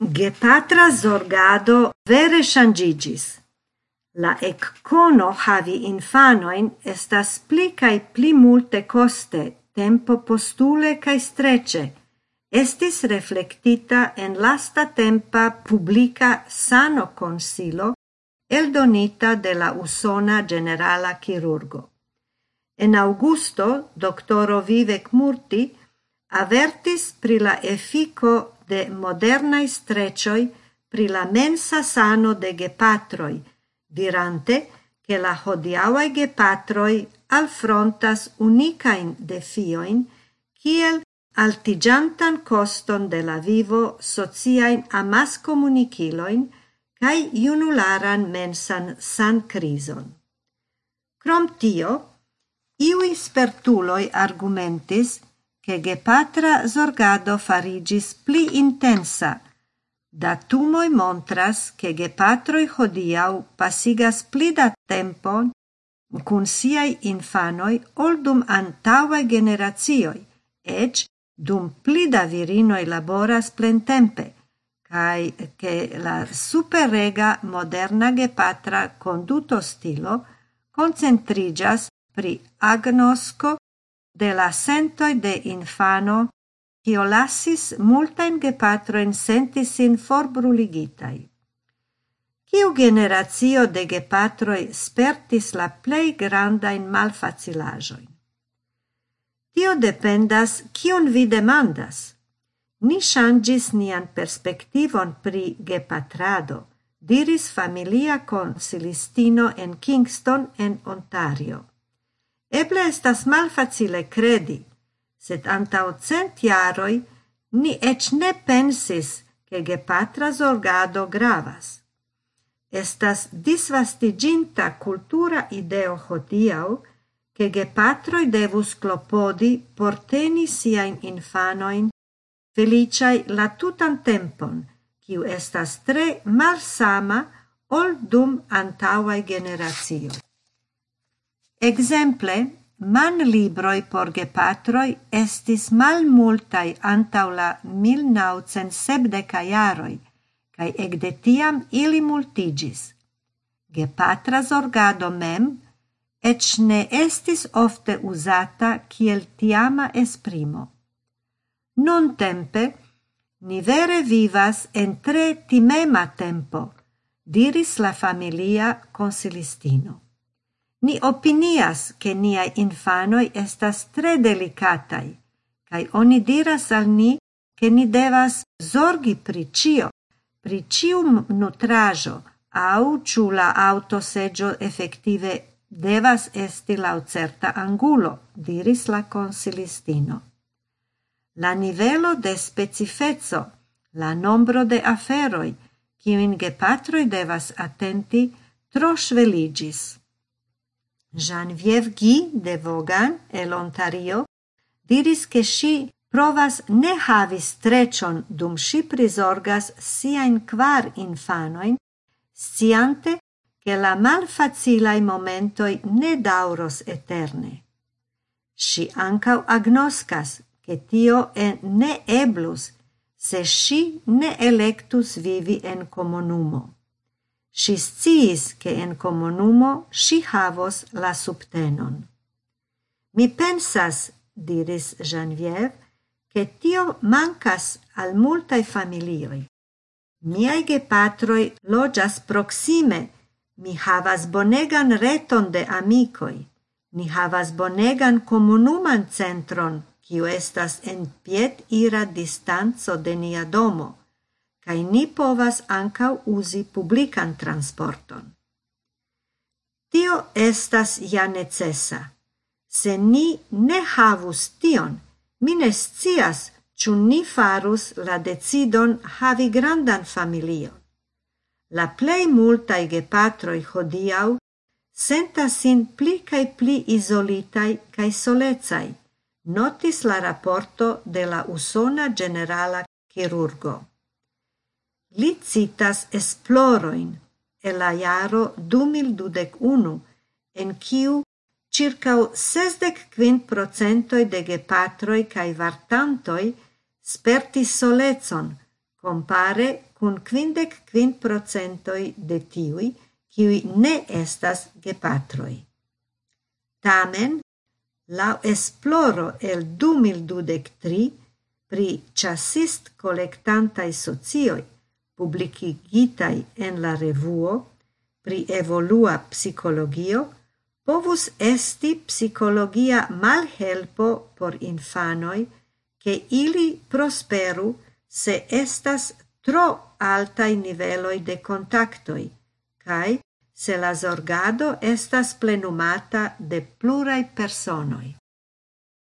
Gepatra zorgado vere shangigis. La ekkono havi infanoin estas pli cae pli multe coste, tempo postule cae strece, Estis reflectita en lasta tempa publica sano consilo eldonita de la usona generala chirurgo. En augusto, doctoro Vivek Murti avertis pri la effico de modernaj strecioi pri la mensa sano de gepatroi, dirante che la hodiaŭaj gepatroi alfrontas unicain defioin kiel altigiantan coston de la vivo sociajn amaskomunikilojn cae iunularan mensan sankrizon. Krom tio, iui spertuloi argumentis che gepatra zorgado farigis pli intensa. Datumoi montras che gepatroi hodiau pasigas pli da tempo cun siai infanoi ol dum antaue generazioi, ec dum pli da virinoi laboras plentempe, cae che la superrega moderna gepatra conduto stilo concentrigas pri agnosco de la sentoi de infano, cio lassis multain gepatroin senti sin forbruligitai. Ciu generatio de gepatroi spertis la plei grandain malfacilajoin? Tio dependas cion vi demandas. Ni shangis nian perspektivon pri gepatrado, diris familia consilistino en Kingston en Ontario. Eble estas malfacile credi, sed antau cent jaroj ni ec ne pensis che gepatra zorgado gravas. Estas disvastiginta cultura ideo hodiau che gepatroi devus clopodi por teni siain infanoin feliciai la tutan tempon, kiu estas tre malsama ol dum antauae generatio. Exemple, man libroi por gepatroi estis malmultaj antau la 1970 jaroj kaj ekde tiam ili multigis. Gepatra zorgado mem ec ne estis ofte uzata kiel tiama esprimo. Nuntempe ni vere vivas en tre timema tempo, diris la familia consilistino. Ni opinias che niai infanoi estas tre delicatai, cae oni diras al ni che ni devas zorgi pri cio, pri cium nutrajo, au ciu la autoseggio effective devas esti lau certa angulo, diris la consilistino. La nivelo de specifezzo, la nombro de aferoi, kiuin gepatroi devas attenti, tro sveligis. Genevieve Guy de Vaughan el Ontario diris che si provas ne havis trecion dum si prisorgas siain quar infanoin, sciante che la malfacilai momentoi ne dauros eterne. Si ancau agnoscas che tio en ne eblus se si ne electus vivi en comunumo si sciis, ke en comunumo si havos la subtenon. Mi pensas, diris Genevieve, che tio mancas al multae familioi. Miai gepatroi logias proxime, mi havas bonegan reton de amicoi, ni havas bonegan comunuman centron, kiu estas en piet ira distanzo de nia domo kai ni povas ankaŭ uzi publikan transporton. Tio estas ja necesa. Se ni ne havus tion, mi ne scias ĉu ni farus la decidon havi grandan familion. La plej multaj gepatroj hodiaŭ sentas sin pli kaj pli izolitaj kaj solecaj, notis la raporto de la usona generala chirurgo. Li citas esploroin el la jaro 2021, en kiu circa 65% de gepatroi cae vartantoi spertis solezon, compare cun 55% de tiui, kiui ne estas gepatroi. Tamen, lau esploro el 2023 pri chasist collectantai socioi, publicigitai en la revuo pri evolua psikologio povus esti psikologia malhelpo por infanoi ke ili prosperu se estas tro altai niveloi de contactoi, cae se la zorgado estas plenumata de plurai personoi.